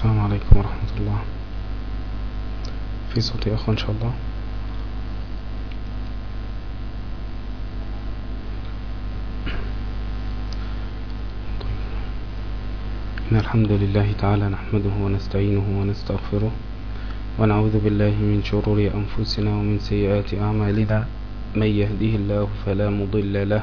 السلام عليكم ورحمة الله. في صوت يا أخوة إن شاء الله. إن الحمد لله تعالى نحمده ونستعينه ونستغفره ونعوذ بالله من شرور أنفسنا ومن سيئات أعمالنا. من يهده الله فلا مضل له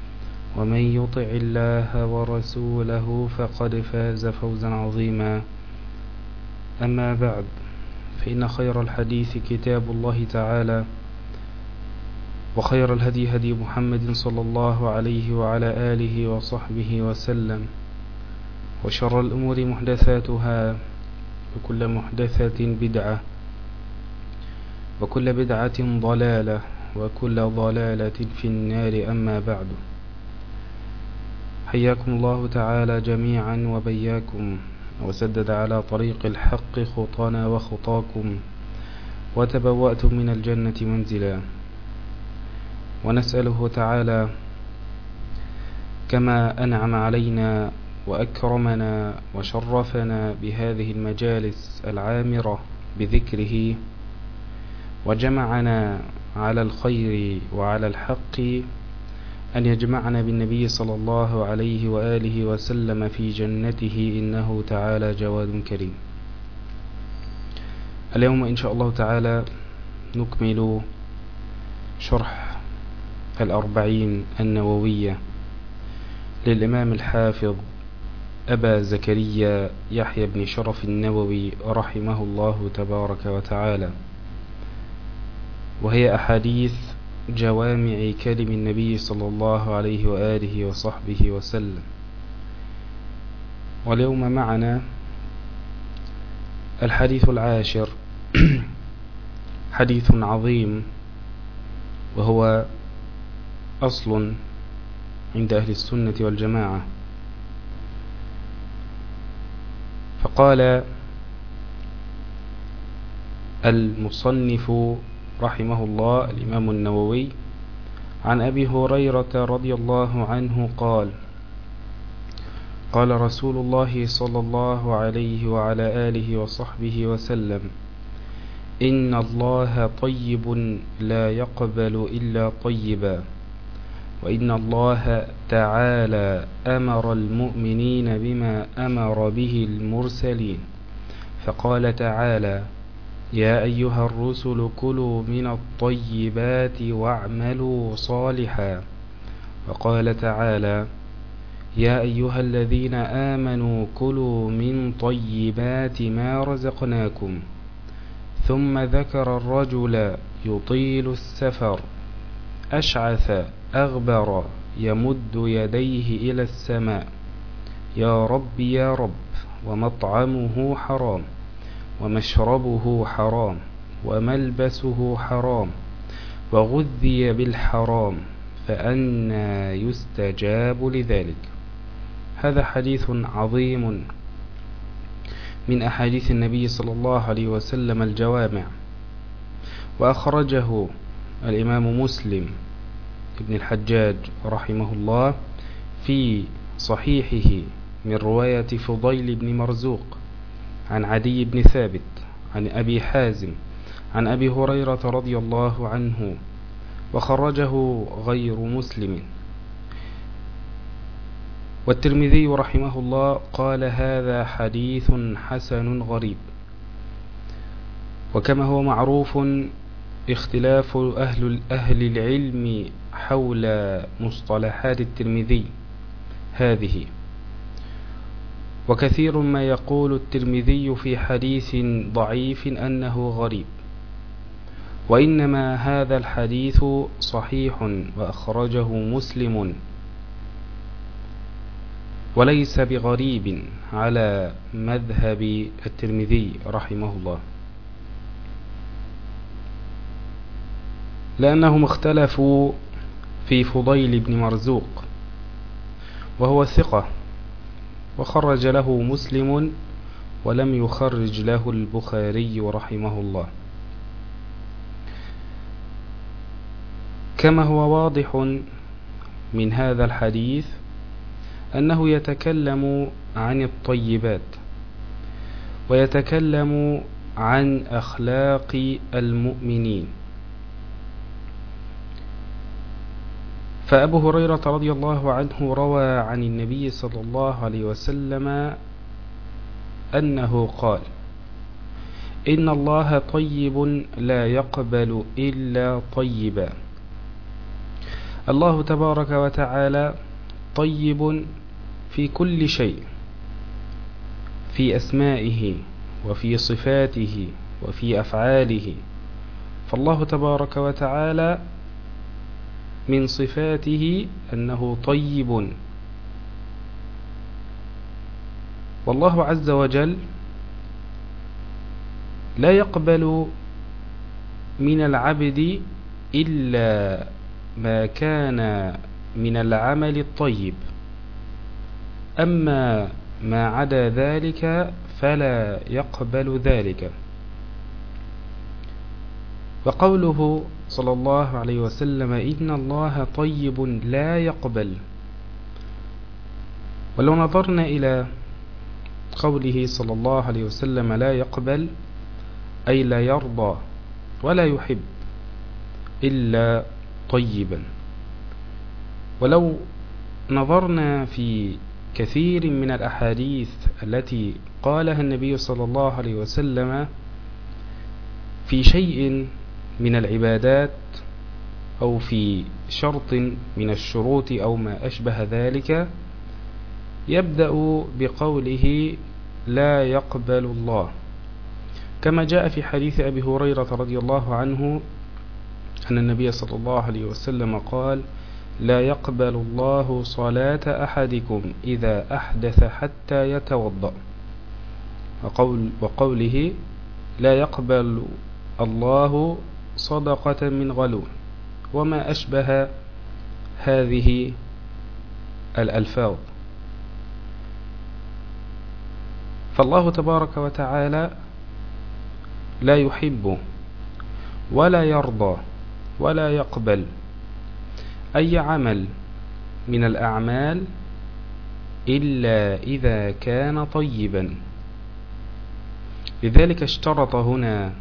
ومن يطع الله ورسوله فقد فاز فوزا عظيما. أما بعد فإن خير الحديث كتاب الله تعالى وخير الهدي هدي محمد صلى الله عليه وعلى آله وصحبه وسلم وشر الأمور محدثاتها وكل محدثة بدعة وكل بدعة ضلالة وكل ضلالة في النار. أما بعد حياكم الله تعالى جميعا وبياكم وسدد على طريق الحق خطانا وخطاكم وتبوأتم من الجنة منزلا. ونسأله تعالى كما أنعم علينا وأكرمنا وشرفنا بهذه المجالس العامرة بذكره وجمعنا على الخير وعلى الحق أن يجمعنا بالنبي صلى الله عليه وآله وسلم في جنته إنه تعالى جواد كريم. اليوم إن شاء الله تعالى نكمل شرح الأربعين النووية للإمام الحافظ أبا زكريا يحيى بن شرف النووي رحمه الله تبارك وتعالى. وهي أحاديث جوامع كلم النبي صلى الله عليه وآله وصحبه وسلم. واليوم معنا الحديث العاشر. حديث عظيم وهو أصل عند أهل السنة والجماعة. فقال المصنف رحمه الله الإمام النووي. عن أبي هريرة رضي الله عنه قال قال رسول الله صلى الله عليه وعلى آله وصحبه وسلم إن الله طيب لا يقبل إلا طيبا وإن الله تعالى أمر المؤمنين بما أمر به المرسلين. فقال تعالى يا أيها الرسل كلوا من الطيبات واعملوا صالحا. وقال تعالى يا أيها الذين آمنوا كلوا من طيبات ما رزقناكم. ثم ذكر الرجل يطيل السفر أشعث أغبر يمد يديه إلى السماء. يا رب يا رب ومطعمه حرام. ومشربه حرام وملبسه حرام وغذي بالحرام فأنا يستجاب لذلك. هذا حديث عظيم من أحاديث النبي صلى الله عليه وسلم الجوامع. وأخرجه الإمام مسلم ابن الحجاج رحمه الله في صحيحه من رواية فضيل بن مرزوق. عن عدي بن ثابت عن أبي حازم عن أبي هريرة رضي الله عنه وخرجه غير مسلم. والترمذي رحمه الله قال هذا حديث حسن غريب. وكما هو معروف اختلاف أهل, أهل العلم حول مصطلحات الترمذي هذه. وكثير ما يقول الترمذي في حديث ضعيف أنه غريب. وإنما هذا الحديث صحيح وأخرجه مسلم. وليس بغريب على مذهب الترمذي رحمه الله. لأنهم اختلفوا في فضيل بن مرزوق وهو ثقة. وخرج له مسلم ولم يخرج له البخاري رحمه الله. كما هو واضح من هذا الحديث أنه يتكلم عن الطيبات ويتكلم عن أخلاق المؤمنين. فأبو هريرة رضي الله عنه روى عن النبي صلى الله عليه وسلم أنه قال إن الله طيب لا يقبل إلا طيبا. الله تبارك وتعالى طيب في كل شيء في أسمائه وفي صفاته وفي أفعاله. فالله تبارك وتعالى من صفاته أنه طيب. والله عز وجل لا يقبل من العبد إلا ما كان من العمل الطيب. أما ما عدا ذلك فلا يقبل ذلك. وقوله صلى الله عليه وسلم إن الله طيب لا يقبل. ولو نظرنا إلى قوله صلى الله عليه وسلم لا يقبل أي لا يرضى ولا يحب إلا طيبا. ولو نظرنا في كثير من الأحاديث التي قالها النبي صلى الله عليه وسلم في شيء من العبادات أو في شرط من الشروط أو ما أشبه ذلك يبدأ بقوله لا يقبل الله. كما جاء في حديث أبي هريرة رضي الله عنه أن النبي صلى الله عليه وسلم قال لا يقبل الله صلاة أحدكم إذا أحدث حتى يتوضأ وقول وقوله لا يقبل الله صدقة من غلول. وما أشبه هذه الألفاظ. فالله تبارك وتعالى لا يحب ولا يرضى ولا يقبل أي عمل من الأعمال إلا إذا كان طيبا. لذلك اشترط هنا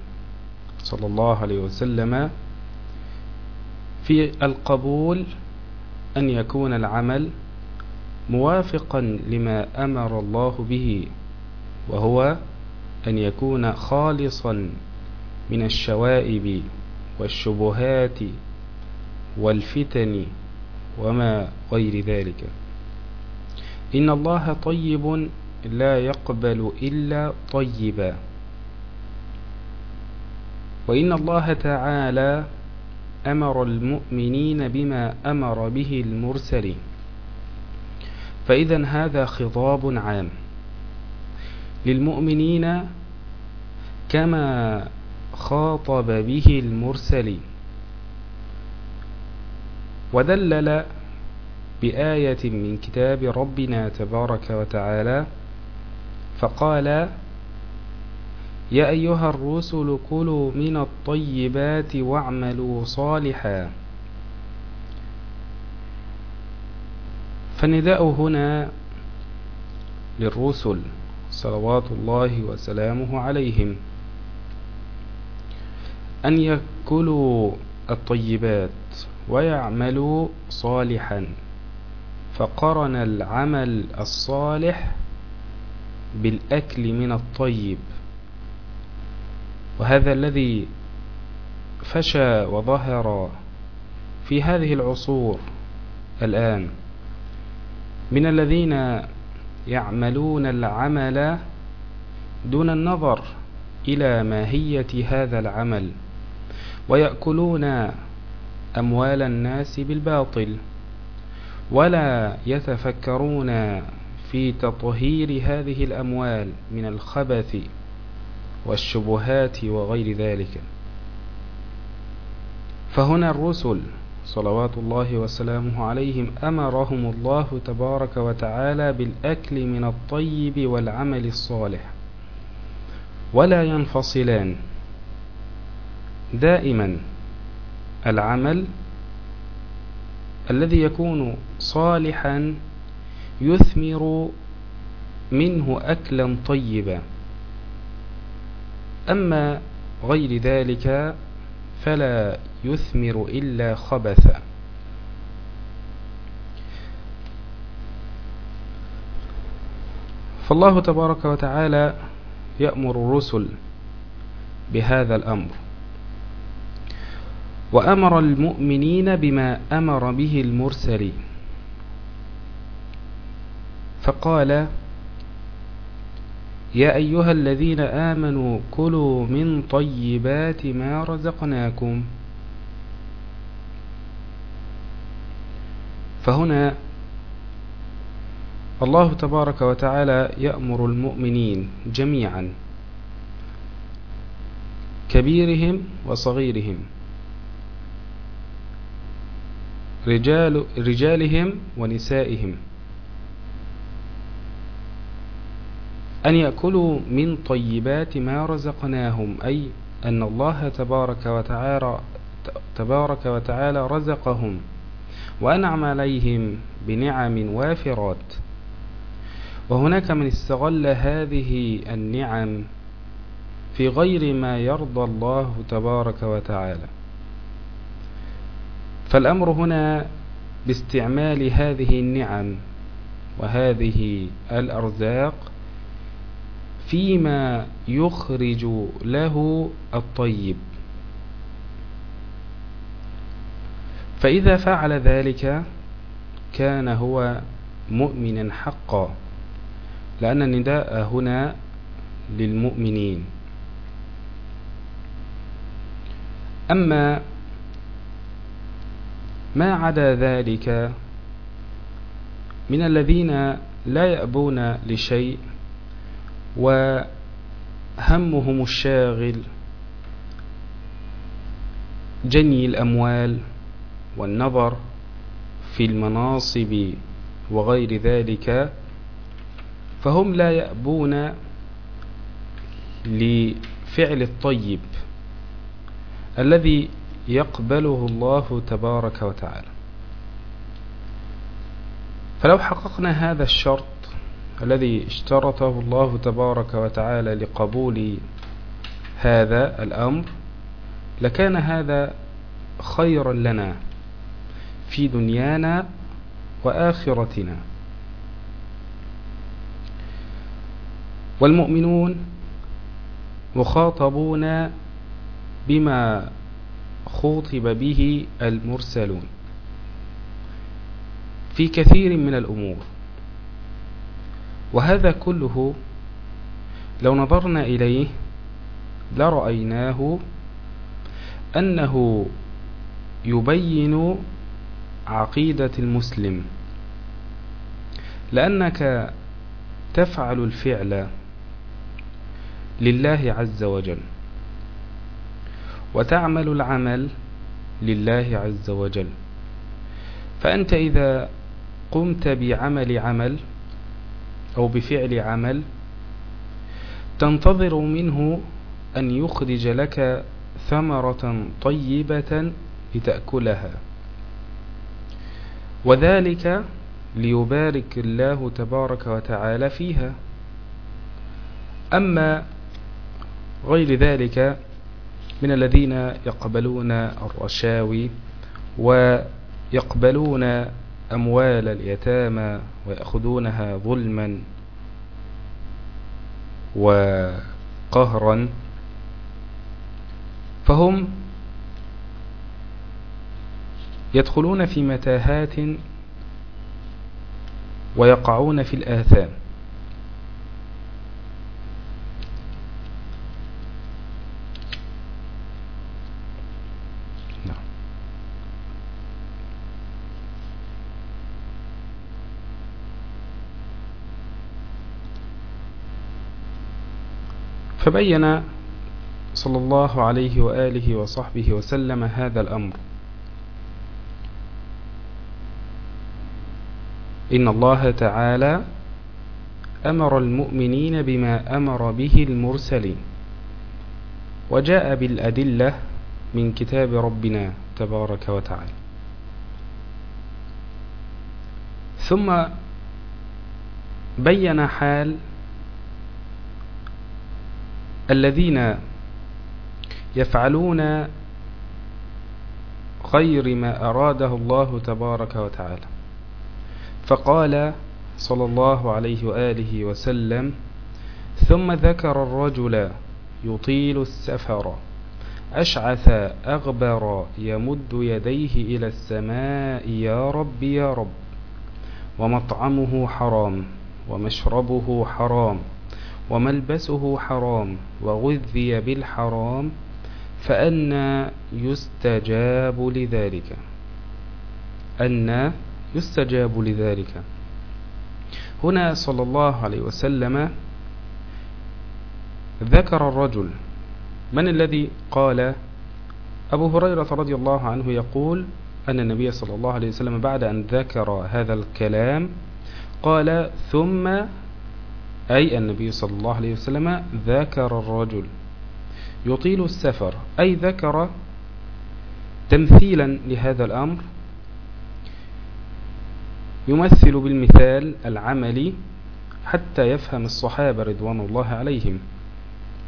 صلى الله عليه وسلم في القبول أن يكون العمل موافقا لما أمر الله به وهو أن يكون خالصا من الشوائب والشبهات والفتن وما غير ذلك. إن الله طيب لا يقبل إلا طيبا. وإن الله تعالى أمر المؤمنين بما أمر به المرسلين. فإذا هذا خطاب عام. للمؤمنين كما خاطب به المرسلين. ودلل بآية من كتاب ربنا تبارك وتعالى فقال يا أيها الرسل كلوا من الطيبات واعملوا صالحا. فالنداء هنا للرسل صلوات الله وسلامه عليهم. أن يأكلوا الطيبات ويعملوا صالحا. فقرن العمل الصالح بالأكل من الطيب. وهذا الذي فشى وظهر في هذه العصور الآن من الذين يعملون العمل دون النظر إلى ماهية هذا العمل ويأكلون أموال الناس بالباطل ولا يتفكرون في تطهير هذه الأموال من الخبث والشبهات وغير ذلك. فهنا الرسل صلوات الله وسلامه عليهم أمرهم الله تبارك وتعالى بالأكل من الطيب والعمل الصالح ولا ينفصلان. دائما العمل الذي يكون صالحا يثمر منه أكلا طيبا. أما غير ذلك فلا يثمر إلا خبثا. فالله تبارك وتعالى يأمر الرسل بهذا الأمر. وأمر المؤمنين بما أمر به المرسلين. فقال يا أيها الذين آمنوا كلوا من طيبات ما رزقناكم. فهنا الله تبارك وتعالى يأمر المؤمنين جميعا كبيرهم وصغيرهم رجال رجالهم ونسائهم. أن يأكلوا من طيبات ما رزقناهم أي أن الله تبارك وتعالى تبارك وتعالى رزقهم وأنعم عليهم بنعم وافرات. وهناك من استغل هذه النعم في غير ما يرضى الله تبارك وتعالى. فالأمر هنا باستعمال هذه النعم وهذه الأرزاق فيما يخرج له الطيب. فإذا فعل ذلك كان هو مؤمنا حقا لأن النداء هنا للمؤمنين. أما ما عدا ذلك من الذين لا يأبون لشيء وهمهم الشاغل جني الأموال والنظر في المناصب وغير ذلك فهم لا يأبون لفعل الطيب الذي يقبله الله تبارك وتعالى. فلو حققنا هذا الشرط الذي اشترطه الله تبارك وتعالى لقبول هذا الأمر لكان هذا خيرا لنا في دنيانا وآخرتنا. والمؤمنون مخاطبون بما خوطب به المرسلون. في كثير من الأمور وهذا كله لو نظرنا إليه لرأيناه أنه يبين عقيدة المسلم لأنك تفعل الفعل لله عز وجل وتعمل العمل لله عز وجل. فأنت إذا قمت بعمل عمل أو بفعل عمل تنتظر منه أن يخرج لك ثمرة طيبة لتأكلها. وذلك ليبارك الله تبارك وتعالى فيها. أما غير ذلك من الذين يقبلون الرشاوي ويقبلون أموال اليتامى ويأخذونها ظلما وقهرا فهم يدخلون في متاهات ويقعون في الآثام. فبين صلى الله عليه وآله وصحبه وسلم هذا الأمر. إن الله تعالى أمر المؤمنين بما أمر به المرسلين وجاء بالأدلة من كتاب ربنا تبارك وتعالى. ثم بين حال الذين يفعلون غير ما أراده الله تبارك وتعالى. فقال صلى الله عليه وآله وسلم ثم ذكر الرجل يطيل السفر أشعث أغبر يمد يديه إلى السماء يا رب يا رب ومطعمه حرام ومشربه حرام وملبسه حرام وغذي بالحرام فأنا يستجاب لذلك. أن يستجاب لذلك. هنا صلى الله عليه وسلم ذكر الرجل. من الذي قال؟ أبو هريرة رضي الله عنه يقول أن النبي صلى الله عليه وسلم بعد أن ذكر هذا الكلام قال ثم أي النبي صلى الله عليه وسلم ذكر الرجل. يطيل السفر. أي ذكر تمثيلا لهذا الأمر؟ يمثل بالمثال العملي حتى يفهم الصحابة رضوان الله عليهم.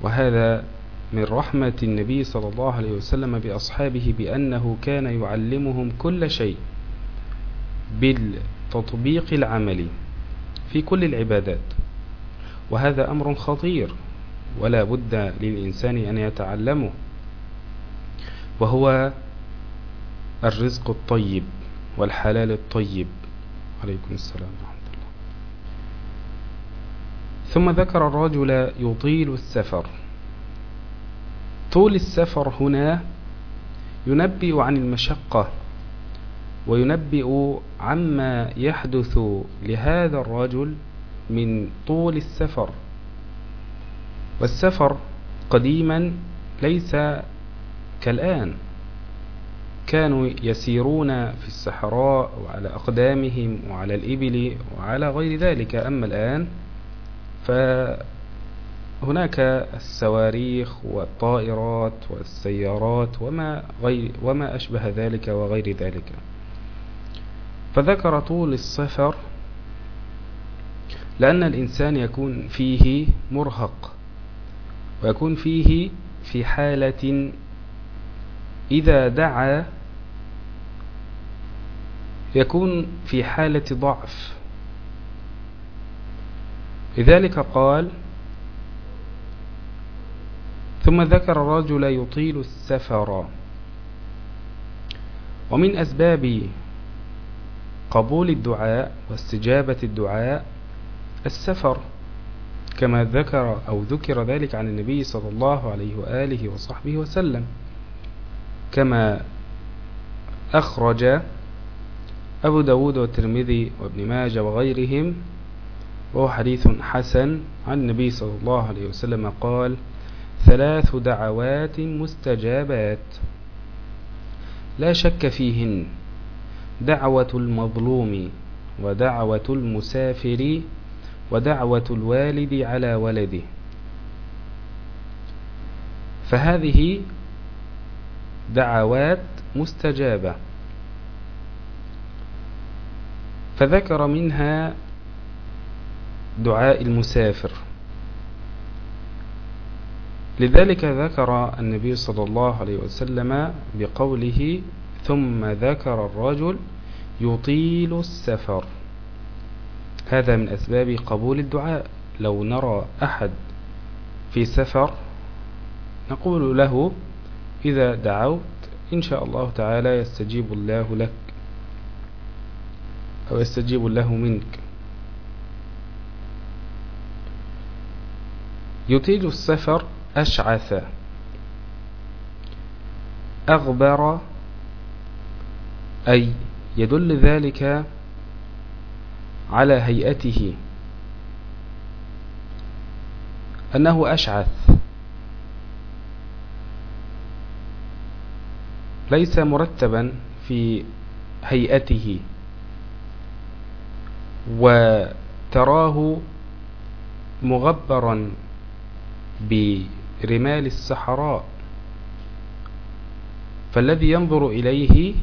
وهذا من رحمة النبي صلى الله عليه وسلم بأصحابه بأنه كان يعلمهم كل شيء بالتطبيق العملي في كل العبادات. وهذا أمر خطير ولا بد للإنسان أن يتعلمه وهو الرزق الطيب والحلال الطيب. عليكم السلام ثم ذكر الرجل يطيل السفر. طول السفر هنا ينبئ عن المشقة وينبئ عما يحدث لهذا الرجل من طول السفر. والسفر قديما ليس كالآن. كانوا يسيرون في الصحراء وعلى أقدامهم وعلى الإبل وعلى غير ذلك. أما الآن فهناك السواريخ والطائرات والسيارات وما, غير وما أشبه ذلك وغير ذلك. فذكر طول السفر لأن الإنسان يكون فيه مرهق ويكون فيه في حالة إذا دعا يكون في حالة ضعف. لذلك قال ثم ذكر الرجل يطيل السفر. ومن أسباب قبول الدعاء واستجابة الدعاء السفر كما ذكر أو ذكر ذلك عن النبي صلى الله عليه وآله وصحبه وسلم كما أخرج أبو داود والترمذي وابن ماجه وغيرهم وهو حديث حسن عن النبي صلى الله عليه وسلم قال ثلاث دعوات مستجابات لا شك فيهن دعوة المظلوم ودعوة المسافر ودعوة الوالد على ولده. فهذه دعوات مستجابة. فذكر منها دعاء المسافر. لذلك ذكر النبي صلى الله عليه وسلم بقوله ثم ذكر الرجل يطيل السفر. هذا من أسباب قبول الدعاء. لو نرى أحد في سفر نقول له إذا دعوت إن شاء الله تعالى يستجيب الله لك أو يستجيب الله منك. يطيل السفر أشعث أغبر أي يدل ذلك على هيئته. أنه أشعث. ليس مرتبا في هيئته. وتراه مغبرا برمال الصحراء. فالذي ينظر إليه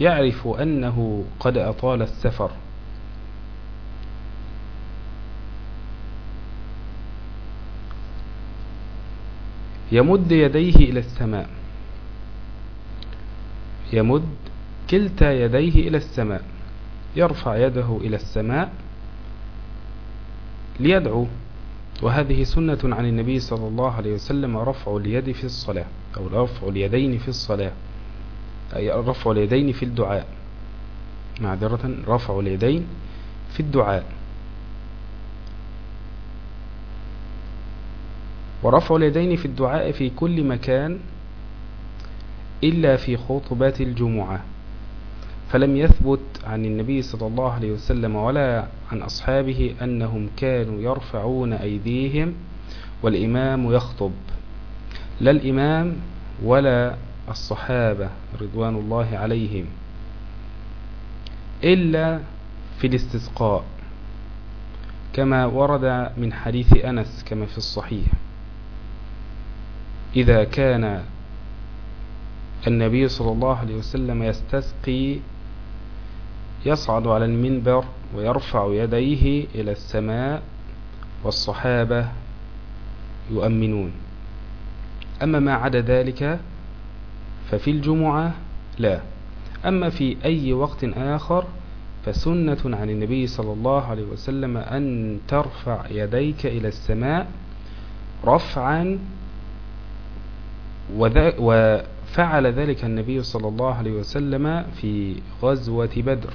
يعرف أنه قد أطال السفر. يمد يديه إلى السماء. يمد كلتا يديه إلى السماء. يرفع يده إلى السماء ليدعو. وهذه سنة عن النبي صلى الله عليه وسلم رفع اليد في الصلاة أو رفع اليدين في الصلاة أي رفع اليدين في الدعاء. معذرة رفع اليدين في الدعاء. ورفع اليدين في الدعاء في كل مكان إلا في خطبات الجمعة. فلم يثبت عن النبي صلى الله عليه وسلم ولا عن أصحابه أنهم كانوا يرفعون أيديهم والإمام يخطب. لا الإمام ولا الصحابة رضوان الله عليهم إلا في الاستسقاء كما ورد من حديث أنس كما في الصحيح. إذا كان النبي صلى الله عليه وسلم يستسقي يصعد على المنبر ويرفع يديه إلى السماء والصحابة يؤمنون. أما ما عدا ذلك ففي الجمعة لا. أما في أي وقت آخر فسنة عن النبي صلى الله عليه وسلم أن ترفع يديك إلى السماء رفعا وفعل ذلك النبي صلى الله عليه وسلم في غزوة بدر.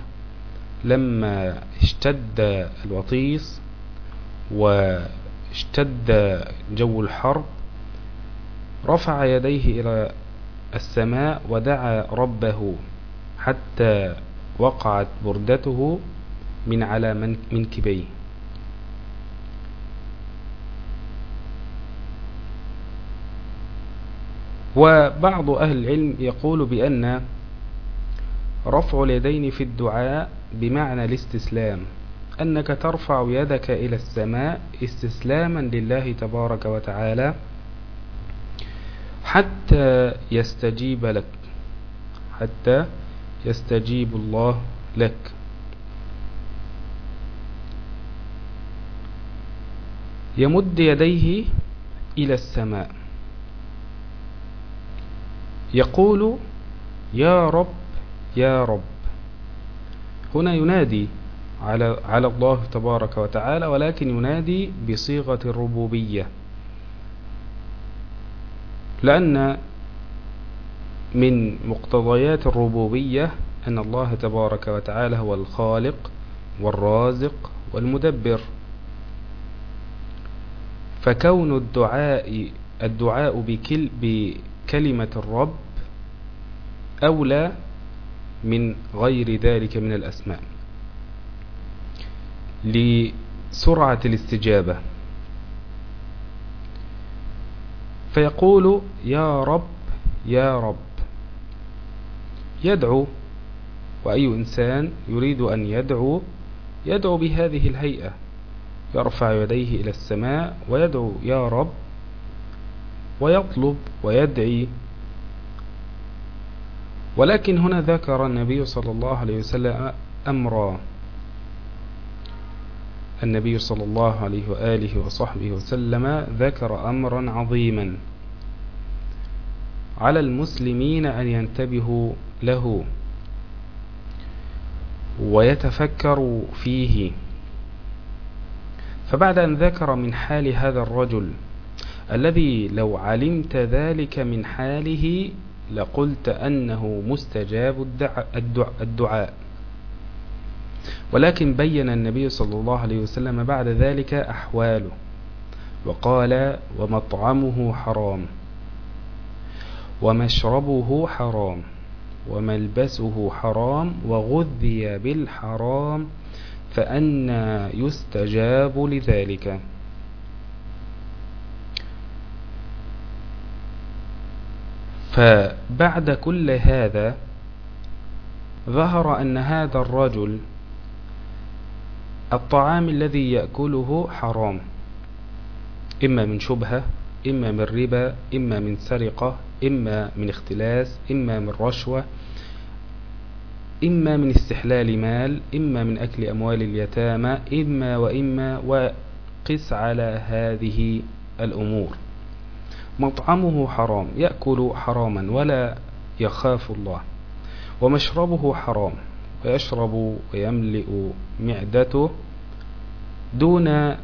لما اشتد الوطيس واشتد جو الحرب رفع يديه إلى السماء ودعا ربه حتى وقعت بردته من على منكبيه وبعض أهل العلم يقول بأن رفع اليدين في الدعاء بمعنى الاستسلام أنك ترفع يدك إلى السماء استسلاما لله تبارك وتعالى حتى يستجيب لك حتى يستجيب الله لك. يمد يديه إلى السماء. يقول يا رب يا رب. هنا ينادي على على الله تبارك وتعالى ولكن ينادي بصيغة الربوبية. لأن من مقتضيات الربوبية أن الله تبارك وتعالى هو الخالق والرازق والمدبر. فكون الدعاء الدعاء بكل بكلمة الرب أولى من غير ذلك من الأسماء. لسرعة الاستجابة. فيقول يا رب يا رب. يدعو وأي إنسان يريد أن يدعو يدعو بهذه الهيئة. يرفع يديه إلى السماء ويدعو يا رب ويطلب ويدعي. ولكن هنا ذكر النبي صلى الله عليه وسلم أمرا النبي صلى الله عليه وآله وصحبه وسلم ذكر أمرا عظيما على المسلمين أن ينتبهوا له ويتفكروا فيه. فبعد أن ذكر من حال هذا الرجل الذي لو علمت ذلك من حاله لقلت أنه مستجاب الدعاء. ولكن بين النبي صلى الله عليه وسلم بعد ذلك أحواله وقال ومطعمه حرام ومشربه حرام وملبسه حرام وغذي بالحرام فأنا يستجاب لذلك. فبعد كل هذا ظهر أن هذا الرجل الطعام الذي يأكله حرام إما من شبهة إما من ربا إما من سرقة إما من اختلاس إما من رشوة إما من استحلال مال إما من أكل أموال اليتامى إما وإما وقس على هذه الأمور. مطعمه حرام يأكل حراما ولا يخاف الله. ومشربه حرام ويشرب ويملئ معدته دون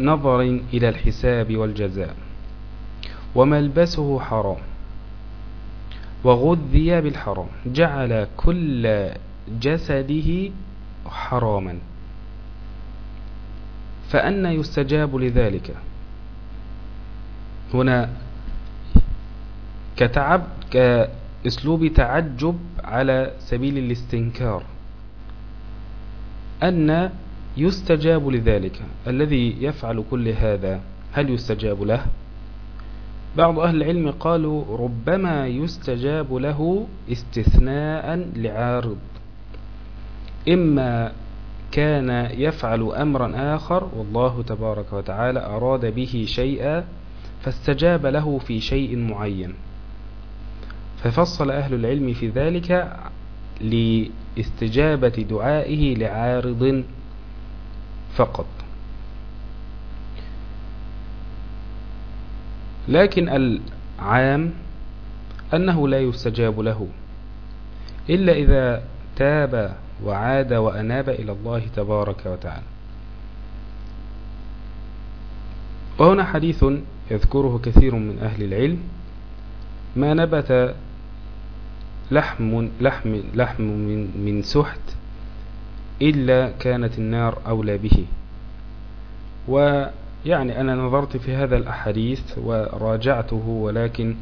نظر إلى الحساب والجزاء. وملبسه حرام وغذي بالحرام جعل كل جسده حراما. فأن يستجاب لذلك. هنا كتعب كأسلوب تعجب على سبيل الاستنكار أن يستجاب لذلك الذي يفعل كل هذا هل يستجاب له؟ بعض أهل العلم قالوا ربما يستجاب له استثناء لعارض إما كان يفعل أمرا آخر والله تبارك وتعالى أراد به شيئا فاستجاب له في شيء معين. ففصل أهل العلم في ذلك لاستجابة دعائه لعارض فقط. لكن العام أنه لا يستجاب له إلا إذا تاب وعاد وأناب إلى الله تبارك وتعالى. وهنا حديث يذكره كثير من أهل العلم ما نبت لحم لحم لحم من من سحت إلا كانت النار أولى به. ويعني أنا نظرت في هذا الأحاديث وراجعته ولكن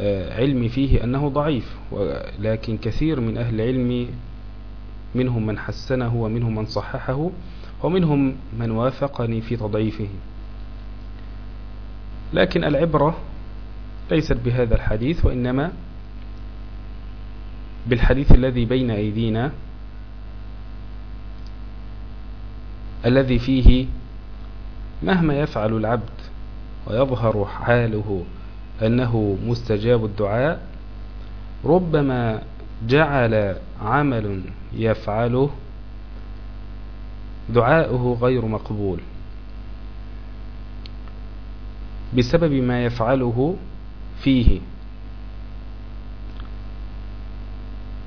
آه، علمي فيه أنه ضعيف ولكن كثير من أهل العلم منهم من حسنه ومنهم من صححه ومنهم من وافقني في تضعيفه. لكن العبرة ليست بهذا الحديث وإنما بالحديث الذي بين أيدينا الذي فيه مهما يفعل العبد ويظهر حاله أنه مستجاب الدعاء ربما جعل عمل يفعله دعاؤه غير مقبول. بسبب ما يفعله فيه.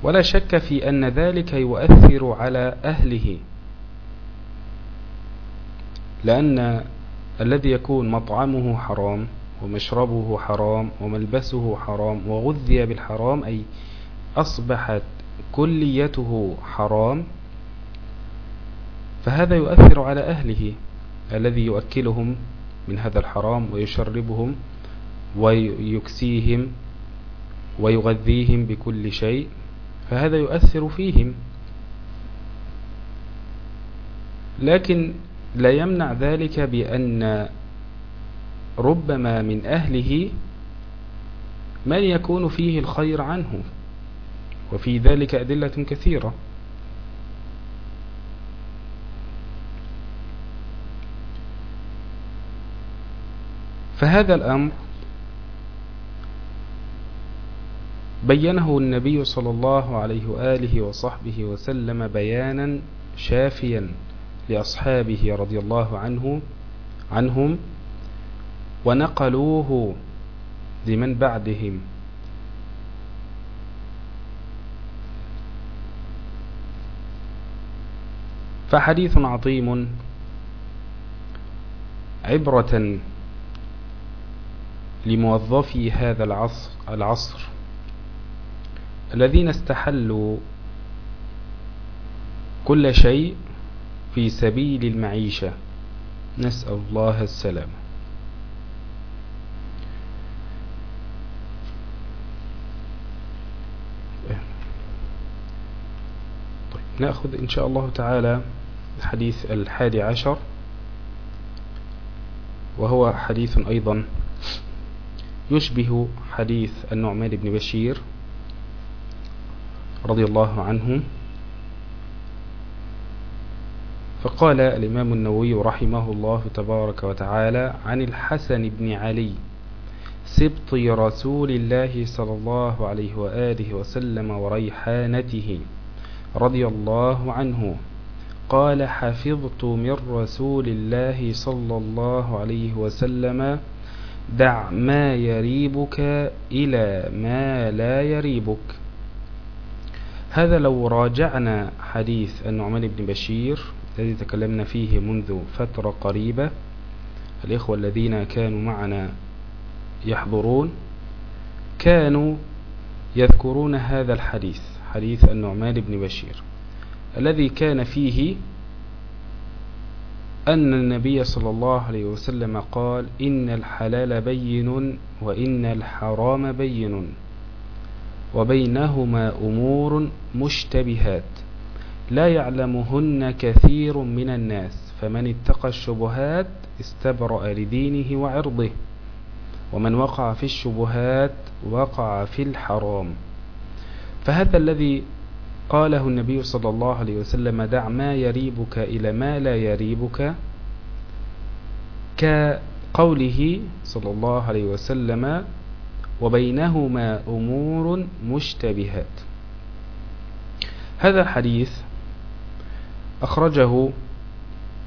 ولا شك في أن ذلك يؤثر على أهله لأن الذي يكون مطعمه حرام ومشربه حرام وملبسه حرام وغذي بالحرام أي أصبحت كليته حرام فهذا يؤثر على أهله الذي يؤكلهم من هذا الحرام ويشربهم ويكسيهم ويغذيهم بكل شيء فهذا يؤثر فيهم. لكن لا يمنع ذلك بأن ربما من أهله من يكون فيه الخير عنه وفي ذلك أدلة كثيرة. فهذا الأمر بينه النبي صلى الله عليه وآله وصحبه وسلم بيانا شافيا لأصحابه رضي الله عنه عنهم ونقلوه لمن بعدهم. فحديث عظيم عبرة لموظفي هذا العصر, العصر الذين استحلوا كل شيء في سبيل المعيشة. نسأل الله السلام طيب نأخذ إن شاء الله تعالى الحديث الحادي عشر وهو حديث أيضا يشبه حديث النعمان بن بشير رضي الله عنه. فقال الإمام النووي رحمه الله تبارك وتعالى عن الحسن بن علي سبط رسول الله صلى الله عليه وآله وسلم وريحانته رضي الله عنه. قال حفظت من رسول الله صلى الله عليه وسلم دع ما يريبك إلى ما لا يريبك. هذا لو راجعنا حديث النعمان بن بشير الذي تكلمنا فيه منذ فترة قريبة الإخوة الذين كانوا معنا يحضرون كانوا يذكرون هذا الحديث حديث النعمان بن بشير الذي كان فيه أن النبي صلى الله عليه وسلم قال إن الحلال بين وإن الحرام بين وبينهما أمور مشتبهات لا يعلمهن كثير من الناس فمن اتقى الشبهات استبرأ لدينه وعرضه ومن وقع في الشبهات وقع في الحرام فهذا الذي قاله النبي صلى الله عليه وسلم دع ما يريبك إلى ما لا يريبك كقوله صلى الله عليه وسلم وبينهما أمور مشتبهات هذا الحديث أخرجه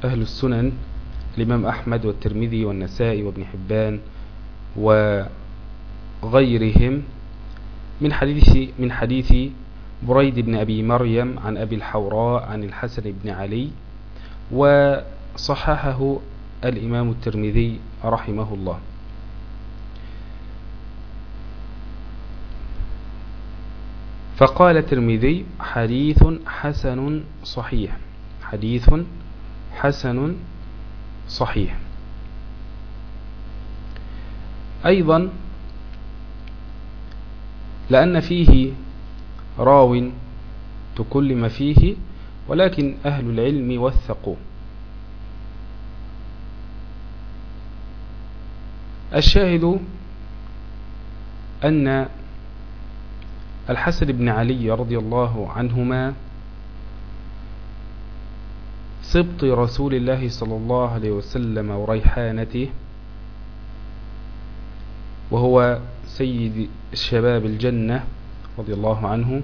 أهل السنن الإمام أحمد والترمذي والنسائي وابن حبان وغيرهم من حديث من حديث بريد بن أبي مريم عن أبي الحوراء عن الحسن بن علي وصححه الإمام الترمذي رحمه الله. فقال الترمذي حديث حسن صحيح. حديث حسن صحيح. أيضا لأن فيه راو تكلم فيه ولكن أهل العلم وثقوا. الشاهد أن الحسن بن علي رضي الله عنهما سبط رسول الله صلى الله عليه وسلم وريحانته وهو سيد شباب الجنة. رضي الله عنه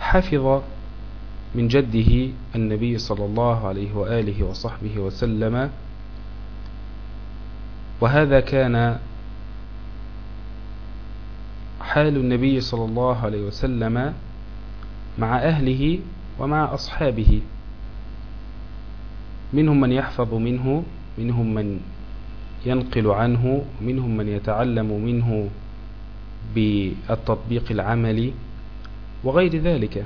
حفظ من جده النبي صلى الله عليه وآله وصحبه وسلم وهذا كان حال النبي صلى الله عليه وسلم مع أهله ومع أصحابه. منهم من يحفظ منه منهم من ينقل عنه منهم من يتعلم منه. بالتطبيق العملي وغير ذلك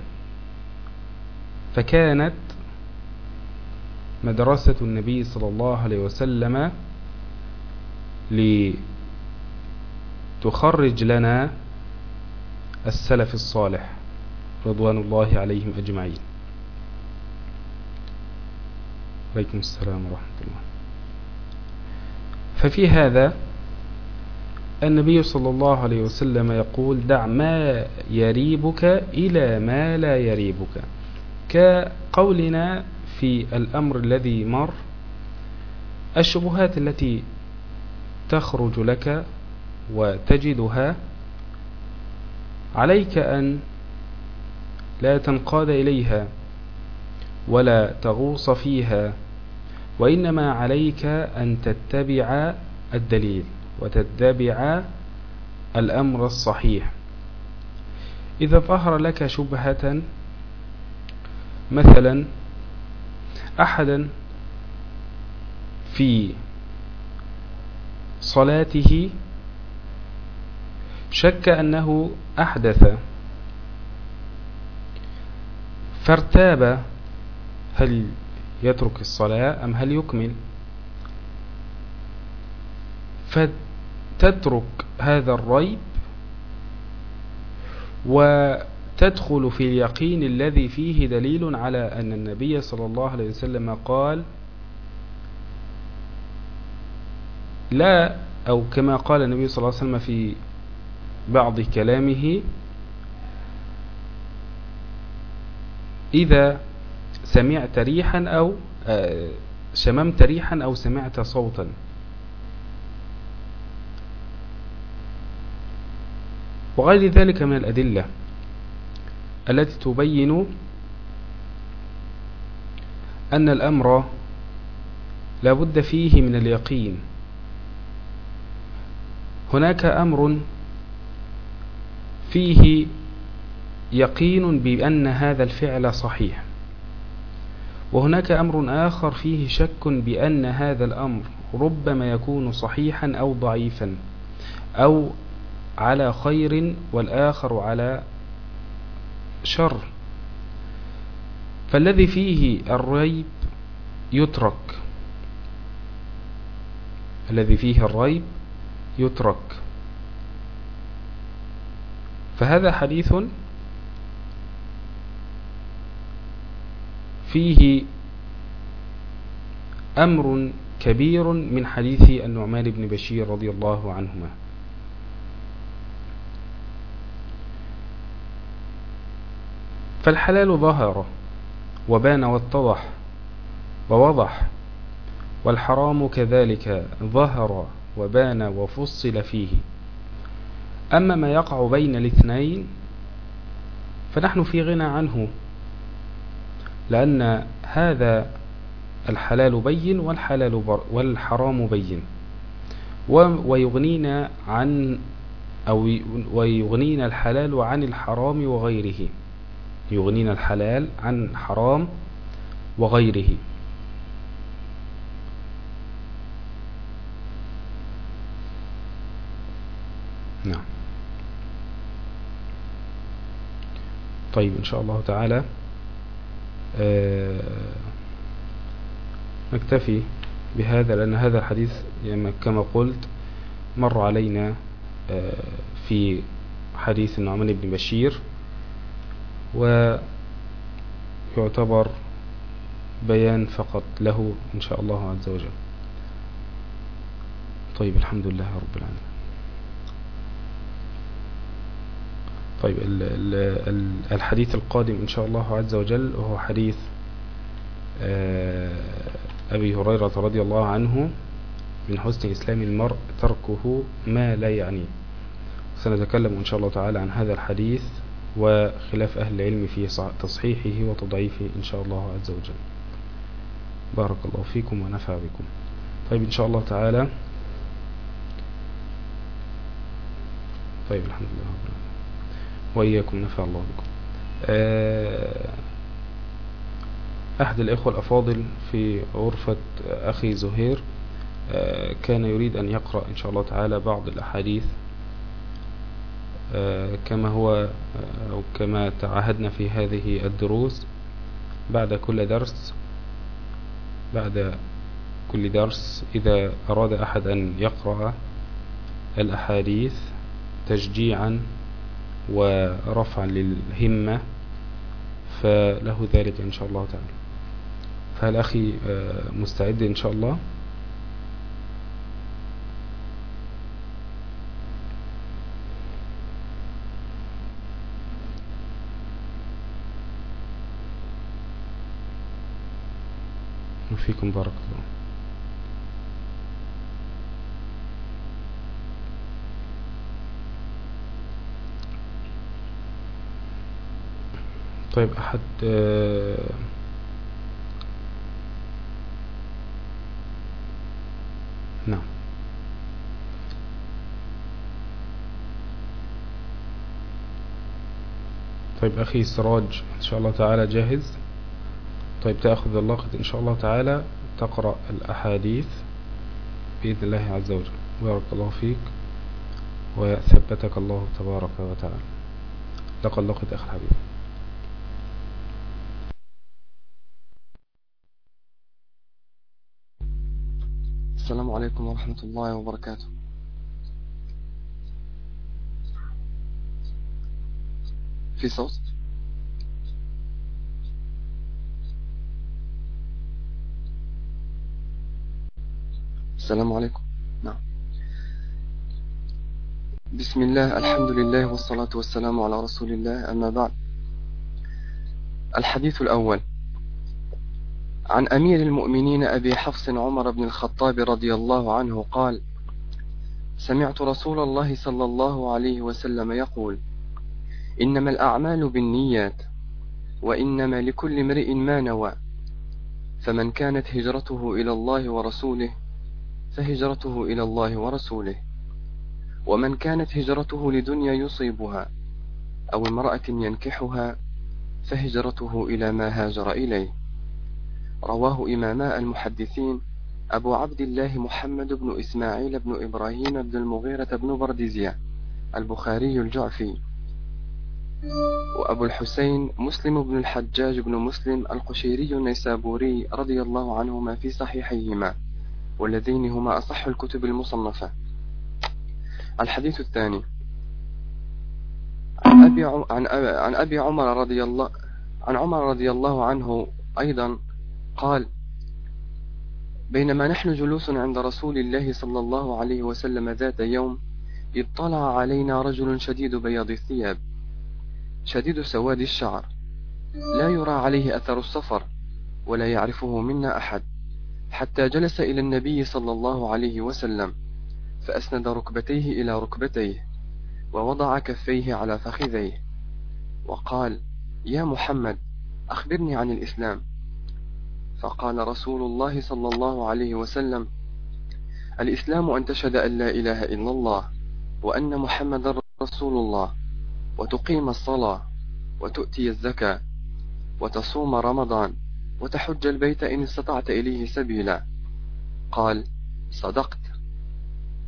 فكانت مدرسة النبي صلى الله عليه وسلم لتخرج لنا السلف الصالح رضوان الله عليهم أجمعين. عليكم السلام ورحمة الله. ففي هذا النبي صلى الله عليه وسلم يقول دع ما يريبك إلى ما لا يريبك. كقولنا في الأمر الذي مر الشبهات التي تخرج لك وتجدها عليك أن لا تنقاد إليها ولا تغوص فيها وإنما عليك أن تتبع الدليل. وتتبع الأمر الصحيح. إذا ظهر لك شبهة مثلا أحدا في صلاته شك أنه أحدث فارتاب هل يترك الصلاة أم هل يكمل؟ فتترك هذا الريب وتدخل في اليقين الذي فيه دليل على أن النبي صلى الله عليه وسلم قال لا أو كما قال النبي صلى الله عليه وسلم في بعض كلامه إذا سمعت ريحا أو آه، شممت ريحا أو سمعت صوتا. وغير ذلك من الأدلة التي تبين أن الأمر لا بد فيه من اليقين. هناك أمر فيه يقين بأن هذا الفعل صحيح وهناك أمر آخر فيه شك بأن هذا الأمر ربما يكون صحيحا أو ضعيفا أو على خير والآخر على شر. فالذي فيه الريب يترك. الذي فيه الريب يترك. فهذا حديث فيه أمر كبير من حديث النعمان بن بشير رضي الله عنهما. فالحلال ظهر وبان واتضح ووضح والحرام كذلك ظهر وبان وفصل فيه. أما ما يقع بين الاثنين فنحن في غنى عنه لأن هذا الحلال بين والحلال والحرام بين. ويغنينا عن أو ويغنينا الحلال عن الحرام وغيره. يغنينا الحلال عن حرام وغيره. نعم. طيب إن شاء الله تعالى آه، نكتفي بهذا لأن هذا الحديث يعني كما قلت مر علينا آه، في حديث النعمان بن بشير ويعتبر بيان فقط له إن شاء الله عز وجل. طيب الحمد لله رب العالمين. طيب الحديث القادم إن شاء الله عز وجل وهو حديث آه، أبي هريرة رضي الله عنه من حسن إسلام المرء تركه ما لا يعنيه سنتكلم إن شاء الله تعالى عن هذا الحديث وخلاف أهل العلم في تصحيحه وتضعيفه إن شاء الله عز وجل. بارك الله فيكم ونفع بكم. طيب إن شاء الله تعالى. طيب الحمد لله رب العالمين. وإياكم نفع الله بكم. آه، أحد الإخوة الأفاضل في غرفة أخي زهير آه، كان يريد أن يقرأ إن شاء الله تعالى بعض الأحاديث كما هو أو كما تعهدنا في هذه الدروس بعد كل درس بعد كل درس إذا أراد أحد أن يقرأ الأحاديث تشجيعا ورفعا للهمة فله ذلك إن شاء الله تعالى. فهل أخي آه، مستعد إن شاء الله؟ وفيكم بارك الله طيب أحد آه، نعم. طيب أخي سراج إن شاء الله تعالى جاهز؟ طيب تأخذ اللقط إن شاء الله تعالى تقرأ الأحاديث بإذن الله عز وجل. بارك الله فيك وثبتك الله تبارك وتعالى. لقد لقد أخي الحبيب. السلام عليكم ورحمة الله وبركاته. في صوت؟ السلام عليكم. نعم. بسم الله الحمد لله والصلاة والسلام على رسول الله أما بعد. الحديث الأول. عن أمير المؤمنين أبي حفص عمر بن الخطاب رضي الله عنه قال سمعت رسول الله صلى الله عليه وسلم يقول إنما الأعمال بالنيات وإنما لكل امرئ ما نوى فمن كانت هجرته إلى الله ورسوله فهجرته إلى الله ورسوله ومن كانت هجرته لدنيا يصيبها أو امرأة ينكحها فهجرته إلى ما هاجر إليه. رواه إماما المحدثين أبو عبد الله محمد بن إسماعيل بن إبراهيم بن المغيرة بن بردزية البخاري الجعفي وأبو الحسين مسلم بن الحجاج بن مسلم القشيري النيسابوري رضي الله عنهما في صحيحيهما. واللذين هما أصح الكتب المصنفة. الحديث الثاني. عن أبي عن عن أبي عمر رضي الله عن عمر رضي الله عنه أيضا قال بينما نحن جلوس عند رسول الله صلى الله عليه وسلم ذات يوم اطلع علينا رجل شديد بياض الثياب شديد سواد الشعر لا يرى عليه أثر السفر ولا يعرفه منا أحد. حتى جلس إلى النبي صلى الله عليه وسلم فأسند ركبتيه إلى ركبتيه ووضع كفيه على فخذيه وقال يا محمد أخبرني عن الإسلام. فقال رسول الله صلى الله عليه وسلم الإسلام أن تشهد أن لا إله إلا الله وأن محمد رسول الله وتقيم الصلاة وتؤتي الزكاة وتصوم رمضان وتحج البيت إن استطعت إليه سبيلا. قال صدقت.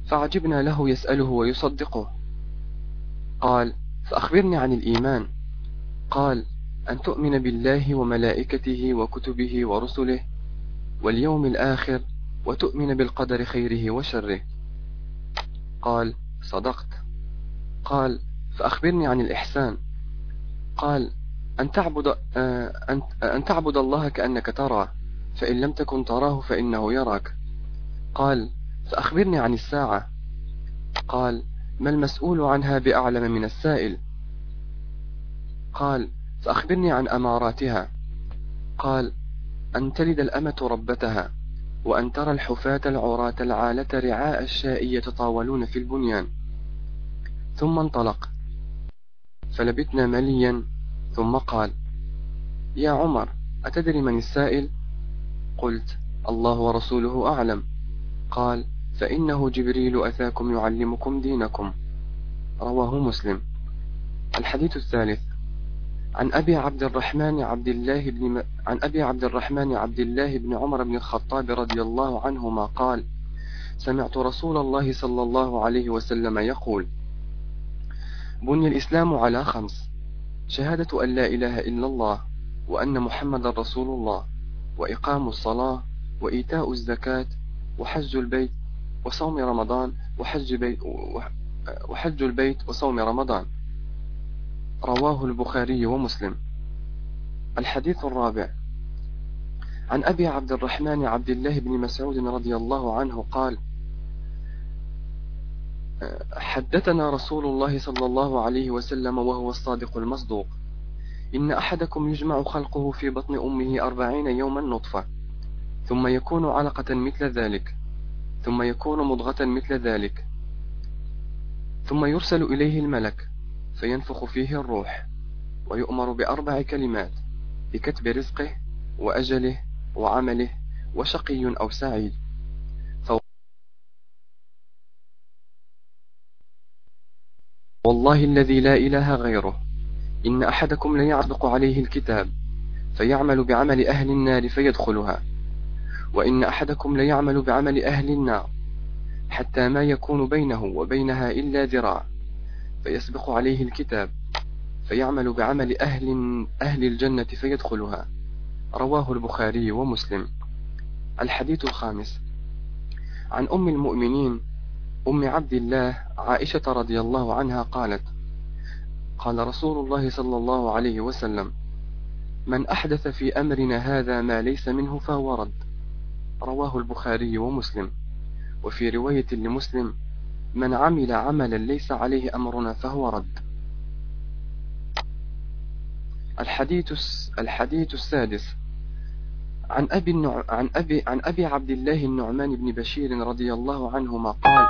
فعجبنا له يسأله ويصدقه. قال فأخبرني عن الإيمان. قال أن تؤمن بالله وملائكته وكتبه ورسله واليوم الآخر وتؤمن بالقدر خيره وشره. قال صدقت. قال فأخبرني عن الإحسان. قال أن تعبد أن أن تعبد الله كأنك تراه فإن لم تكن تراه فإنه يراك. قال فأخبرني عن الساعة. قال ما المسؤول عنها بأعلم من السائل؟ قال فأخبرني عن أماراتها. قال أن تلد الأمة ربتها وأن ترى الحفاة العراة العالة رعاء الشاء يتطاولون في البنيان. ثم انطلق. فلبثنا مليا ثم قال يا عمر أتدري من السائل؟ قلت الله ورسوله أعلم. قال فإنه جبريل أتاكم يعلمكم دينكم. رواه مسلم. الحديث الثالث عن أبي عبد الرحمن عبد الله بن م... عن أبي عبد الرحمن عبد الله بن عمر بن الخطاب رضي الله عنهما قال سمعت رسول الله صلى الله عليه وسلم يقول بني الإسلام على خمس شهادة أن لا إله إلا الله وأن محمد رسول الله وإقام الصلاة وإيتاء الزكاة وحج البيت وصوم رمضان وحج, بيت وحج البيت وصوم رمضان. رواه البخاري ومسلم. الحديث الرابع. عن أبي عبد الرحمن عبد الله بن مسعود رضي الله عنه قال حدثنا رسول الله صلى الله عليه وسلم وهو الصادق المصدوق. إن أحدكم يجمع خلقه في بطن أمه أربعين يوما نطفة ثم يكون علقة مثل ذلك ثم يكون مضغة مثل ذلك ثم يرسل إليه الملك فينفخ فيه الروح ويؤمر بأربع كلمات بكتب رزقه وأجله وعمله وشقي أو سعيد. والله الذي لا إله غيره. إن أحدكم ليعرق عليه الكتاب فيعمل بعمل أهل النار فيدخلها. وإن أحدكم ليعمل بعمل أهل النار حتى ما يكون بينه وبينها إلا ذراع فيسبق عليه الكتاب فيعمل بعمل أهل, أهل الجنة فيدخلها. رواه البخاري ومسلم. الحديث الخامس. عن أم المؤمنين أم عبد الله عائشة رضي الله عنها قالت قال رسول الله صلى الله عليه وسلم من أحدث في أمرنا هذا ما ليس منه فهو رد. رواه البخاري ومسلم. وفي رواية لمسلم من عمل عملا ليس عليه أمرنا فهو رد. الحديث الحديث السادس. عن أبي, النع... عن أبي عن أبي عبد الله النعمان بن بشير رضي الله عنهما قال